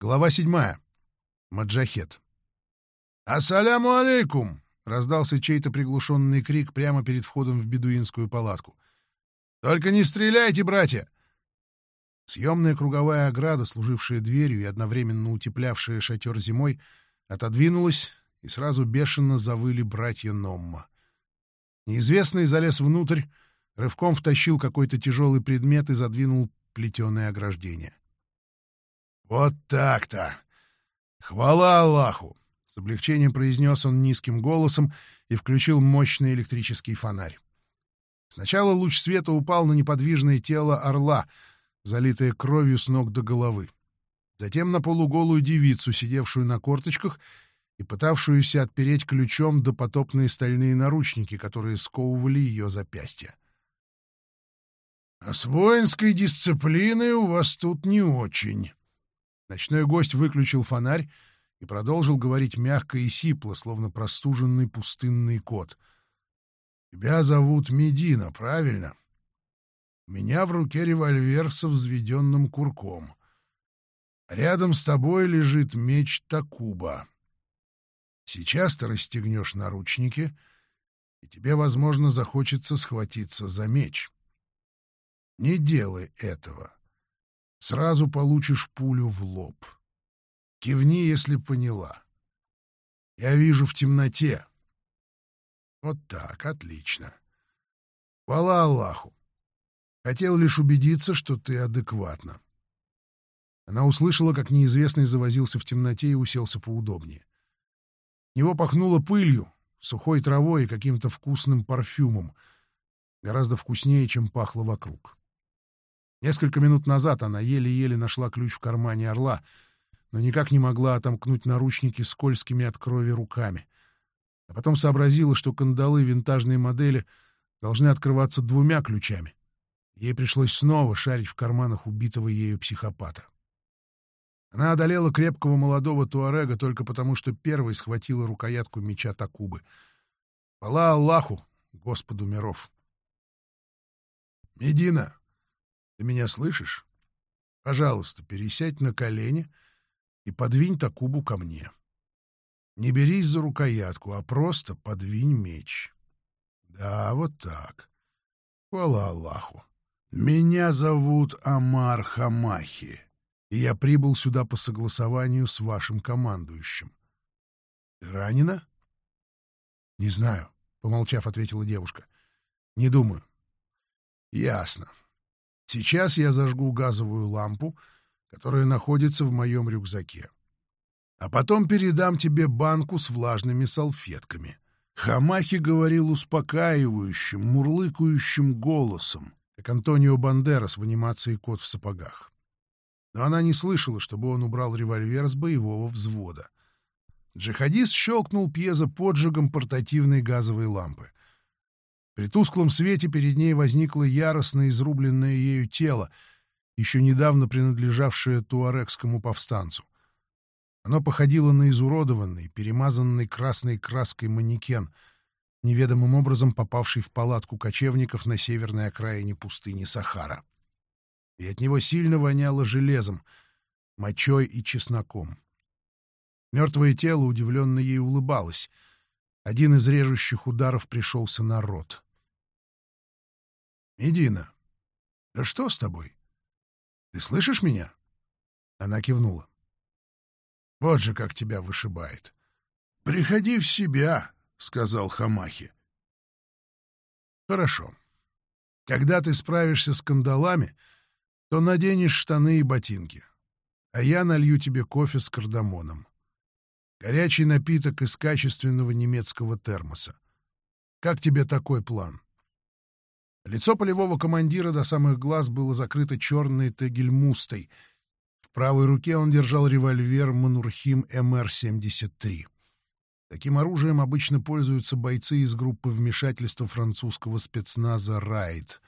Глава седьмая. Маджахет. «Ассаляму алейкум!» — раздался чей-то приглушенный крик прямо перед входом в бедуинскую палатку. «Только не стреляйте, братья!» Съемная круговая ограда, служившая дверью и одновременно утеплявшая шатер зимой, отодвинулась, и сразу бешено завыли братья Номма. Неизвестный залез внутрь, рывком втащил какой-то тяжелый предмет и задвинул плетеное ограждение. «Вот так-то! Хвала Аллаху!» — с облегчением произнес он низким голосом и включил мощный электрический фонарь. Сначала луч света упал на неподвижное тело орла, залитое кровью с ног до головы. Затем на полуголую девицу, сидевшую на корточках и пытавшуюся отпереть ключом допотопные стальные наручники, которые сковывали ее запястья. «А с воинской дисциплиной у вас тут не очень», Ночной гость выключил фонарь и продолжил говорить мягко и сипло, словно простуженный пустынный кот. «Тебя зовут Медина, правильно? У меня в руке револьвер со взведенным курком. Рядом с тобой лежит меч Такуба. Сейчас ты расстегнешь наручники, и тебе, возможно, захочется схватиться за меч. Не делай этого сразу получишь пулю в лоб. Кивни, если поняла. Я вижу в темноте. Вот так, отлично. Хвала Аллаху. Хотел лишь убедиться, что ты адекватна. Она услышала, как неизвестный завозился в темноте и уселся поудобнее. Него пахнуло пылью, сухой травой и каким-то вкусным парфюмом, гораздо вкуснее, чем пахло вокруг. Несколько минут назад она еле-еле нашла ключ в кармане орла, но никак не могла отомкнуть наручники скользкими от крови руками. А потом сообразила, что кандалы винтажной модели должны открываться двумя ключами. Ей пришлось снова шарить в карманах убитого ею психопата. Она одолела крепкого молодого туарега только потому, что первой схватила рукоятку меча Такубы. Хвала Аллаху, Господу миров! «Медина!» Ты меня слышишь? Пожалуйста, пересядь на колени и подвинь Такубу ко мне. Не берись за рукоятку, а просто подвинь меч. Да, вот так. Хвала Аллаху. Меня зовут Амар Хамахи, и я прибыл сюда по согласованию с вашим командующим. Ты ранена? Не знаю, помолчав, ответила девушка. Не думаю. Ясно. Сейчас я зажгу газовую лампу, которая находится в моем рюкзаке. А потом передам тебе банку с влажными салфетками. Хамахи говорил успокаивающим, мурлыкающим голосом, как Антонио Бандерас в анимации «Кот в сапогах». Но она не слышала, чтобы он убрал револьвер с боевого взвода. Джихадист щелкнул пьезоподжигом портативной газовой лампы. При тусклом свете перед ней возникло яростно изрубленное ею тело, еще недавно принадлежавшее туарекскому повстанцу. Оно походило на изуродованный, перемазанный красной краской манекен, неведомым образом попавший в палатку кочевников на северной окраине пустыни Сахара. И от него сильно воняло железом, мочой и чесноком. Мертвое тело удивленно ей улыбалось. Один из режущих ударов пришелся на рот. «Медина, да что с тобой? Ты слышишь меня?» Она кивнула. «Вот же как тебя вышибает!» «Приходи в себя», — сказал Хамахи. «Хорошо. Когда ты справишься с кандалами, то наденешь штаны и ботинки, а я налью тебе кофе с кардамоном. Горячий напиток из качественного немецкого термоса. Как тебе такой план?» Лицо полевого командира до самых глаз было закрыто черной тегельмустой. В правой руке он держал револьвер Манурхим МР-73. Таким оружием обычно пользуются бойцы из группы вмешательства французского спецназа «Райд».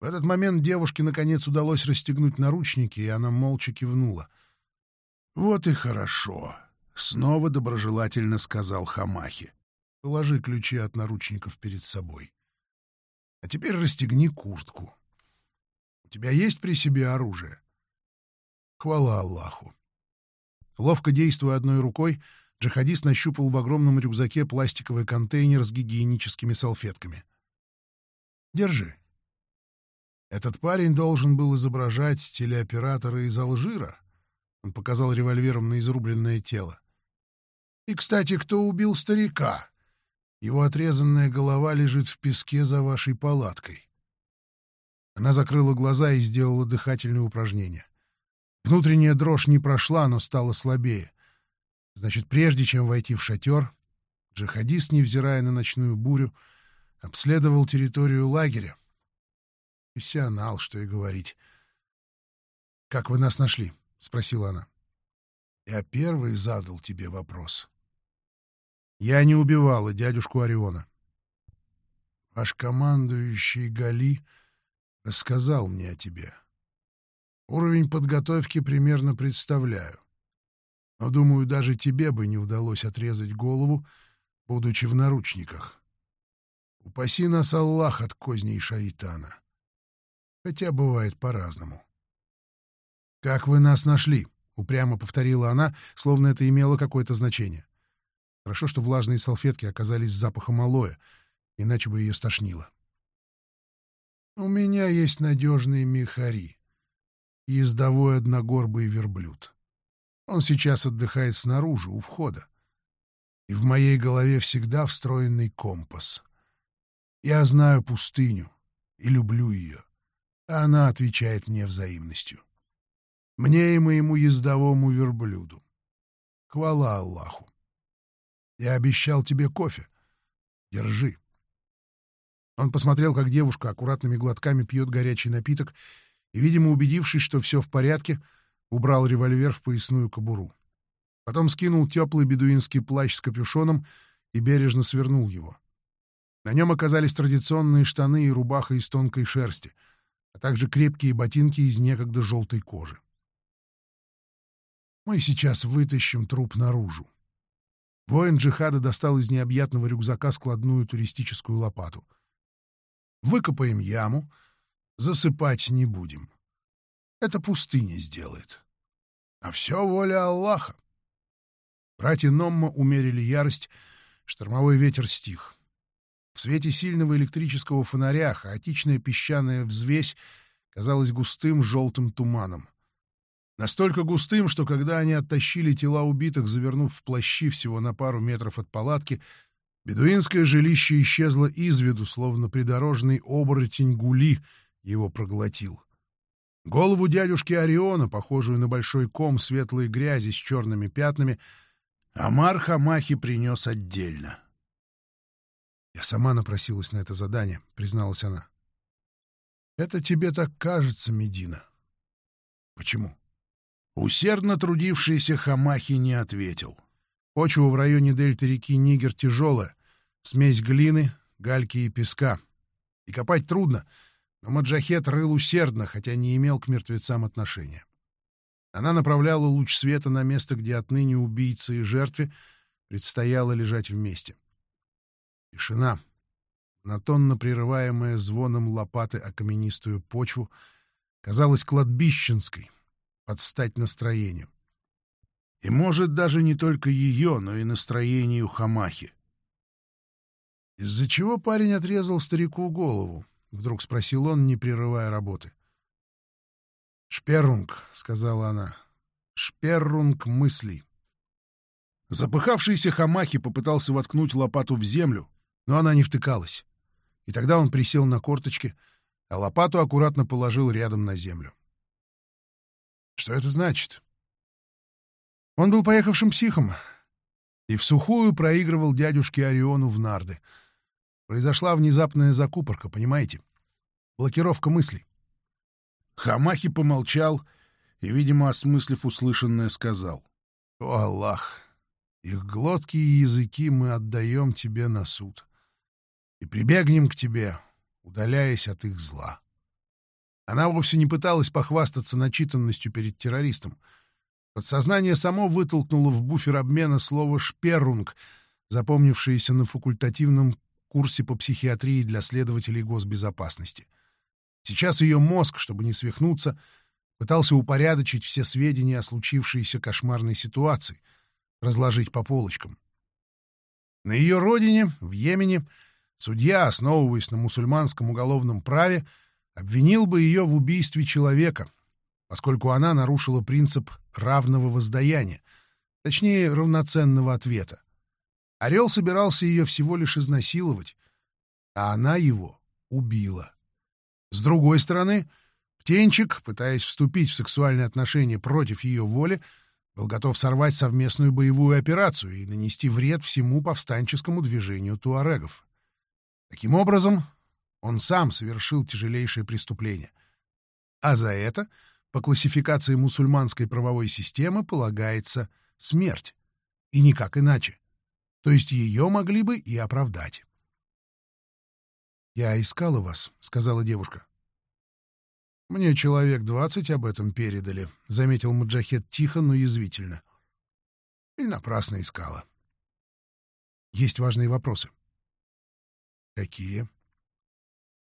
В этот момент девушке, наконец, удалось расстегнуть наручники, и она молча кивнула. «Вот и хорошо», — снова доброжелательно сказал Хамахи. «Положи ключи от наручников перед собой». А теперь расстегни куртку. У тебя есть при себе оружие? Хвала Аллаху. Ловко действуя одной рукой, джихадист нащупал в огромном рюкзаке пластиковый контейнер с гигиеническими салфетками. «Держи». Этот парень должен был изображать телеоператора из Алжира. Он показал револьвером на изрубленное тело. «И, кстати, кто убил старика? Его отрезанная голова лежит в песке за вашей палаткой». Она закрыла глаза и сделала дыхательное упражнение. Внутренняя дрожь не прошла, но стала слабее. Значит, прежде чем войти в шатер, джихадист, невзирая на ночную бурю, обследовал территорию лагеря. Профессионал, что и говорить. «Как вы нас нашли?» — спросила она. «Я первый задал тебе вопрос». «Я не убивала дядюшку Ориона». «Ваш командующий Гали рассказал мне о тебе. Уровень подготовки примерно представляю. Но, думаю, даже тебе бы не удалось отрезать голову, будучи в наручниках. Упаси нас Аллах от козней шайтана. Хотя бывает по-разному. «Как вы нас нашли?» — упрямо повторила она, словно это имело какое-то значение. Хорошо, что влажные салфетки оказались запахом алоэ, иначе бы ее стошнило. «У меня есть надежные мехари. Ездовой одногорбый верблюд. Он сейчас отдыхает снаружи, у входа. И в моей голове всегда встроенный компас. Я знаю пустыню и люблю ее, а она отвечает мне взаимностью. Мне и моему ездовому верблюду. Хвала Аллаху. Я обещал тебе кофе. Держи. Он посмотрел, как девушка аккуратными глотками пьет горячий напиток, и, видимо, убедившись, что все в порядке, убрал револьвер в поясную кобуру. Потом скинул теплый бедуинский плащ с капюшоном и бережно свернул его. На нем оказались традиционные штаны и рубаха из тонкой шерсти, а также крепкие ботинки из некогда желтой кожи. Мы сейчас вытащим труп наружу. Воин джихада достал из необъятного рюкзака складную туристическую лопату. Выкопаем яму, засыпать не будем. Это пустыня сделает. А все воля Аллаха. Братья Номма умерили ярость, штормовой ветер стих. В свете сильного электрического фонаря хаотичная песчаная взвесь казалась густым желтым туманом. Настолько густым, что когда они оттащили тела убитых, завернув в плащи всего на пару метров от палатки, бедуинское жилище исчезло из виду, словно придорожный оборотень гули его проглотил. Голову дядюшки Ориона, похожую на большой ком светлой грязи с черными пятнами, Амар Хамахи принес отдельно. «Я сама напросилась на это задание», — призналась она. «Это тебе так кажется, Медина». «Почему?» Усердно трудившийся Хамахи не ответил. Почва в районе дельты реки Нигер тяжелая, смесь глины, гальки и песка. И копать трудно, но Маджахет рыл усердно, хотя не имел к мертвецам отношения. Она направляла луч света на место, где отныне убийце и жертве предстояло лежать вместе. Тишина, монотонно прерываемая звоном лопаты о каменистую почву, казалась кладбищенской — подстать настроению. И, может, даже не только ее, но и настроению Хамахи. «Из-за чего парень отрезал старику голову?» — вдруг спросил он, не прерывая работы. «Шперунг», — сказала она, — «шперунг мыслей». Запыхавшийся Хамахи попытался воткнуть лопату в землю, но она не втыкалась. И тогда он присел на корточки, а лопату аккуратно положил рядом на землю. Что это значит? Он был поехавшим психом и в сухую проигрывал дядюшке Ориону в нарды. Произошла внезапная закупорка, понимаете? Блокировка мыслей. Хамахи помолчал и, видимо, осмыслив услышанное, сказал. «О, Аллах! Их глотки и языки мы отдаем тебе на суд и прибегнем к тебе, удаляясь от их зла». Она вовсе не пыталась похвастаться начитанностью перед террористом. Подсознание само вытолкнуло в буфер обмена слово «шперунг», запомнившееся на факультативном курсе по психиатрии для следователей госбезопасности. Сейчас ее мозг, чтобы не свихнуться, пытался упорядочить все сведения о случившейся кошмарной ситуации, разложить по полочкам. На ее родине, в Йемене, судья, основываясь на мусульманском уголовном праве, обвинил бы ее в убийстве человека, поскольку она нарушила принцип равного воздаяния, точнее, равноценного ответа. Орел собирался ее всего лишь изнасиловать, а она его убила. С другой стороны, Птенчик, пытаясь вступить в сексуальные отношения против ее воли, был готов сорвать совместную боевую операцию и нанести вред всему повстанческому движению туарегов. Таким образом, он сам совершил тяжелейшее преступление. А за это, по классификации мусульманской правовой системы, полагается смерть. И никак иначе. То есть ее могли бы и оправдать. «Я искала вас», — сказала девушка. «Мне человек двадцать об этом передали», — заметил Маджахет тихо, но язвительно. «И напрасно искала». «Есть важные вопросы». «Какие?»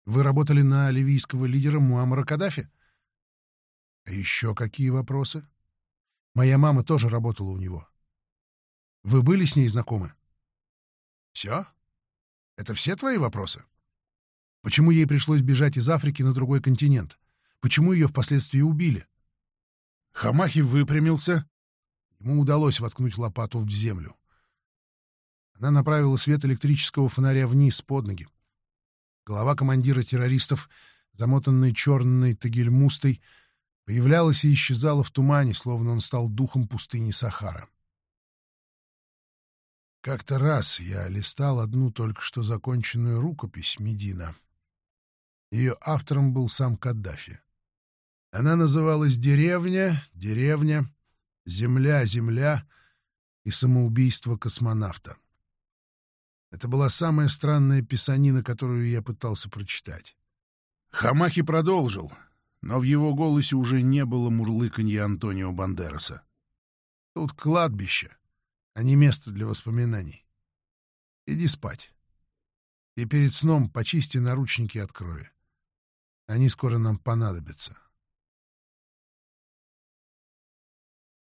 «Вы работали на ливийского лидера Муаммара Каддафи?» «А еще какие вопросы?» «Моя мама тоже работала у него». «Вы были с ней знакомы?» «Все? Это все твои вопросы?» Почему ей пришлось бежать из Африки на другой континент? Почему ее впоследствии убили? Хамахи выпрямился. Ему удалось воткнуть лопату в землю. Она направила свет электрического фонаря вниз, под ноги. Голова командира террористов, замотанной черной тагельмустой, появлялась и исчезала в тумане, словно он стал духом пустыни Сахара. Как-то раз я листал одну только что законченную рукопись Медина. Ее автором был сам Каддафи. Она называлась «Деревня», «Деревня», «Земля», «Земля» и «Самоубийство космонавта». Это была самая странная писанина, которую я пытался прочитать. Хамахи продолжил, но в его голосе уже не было мурлыканья Антонио Бандераса. Тут кладбище, а не место для воспоминаний. Иди спать. И перед сном почисти наручники от крови. Они скоро нам понадобятся.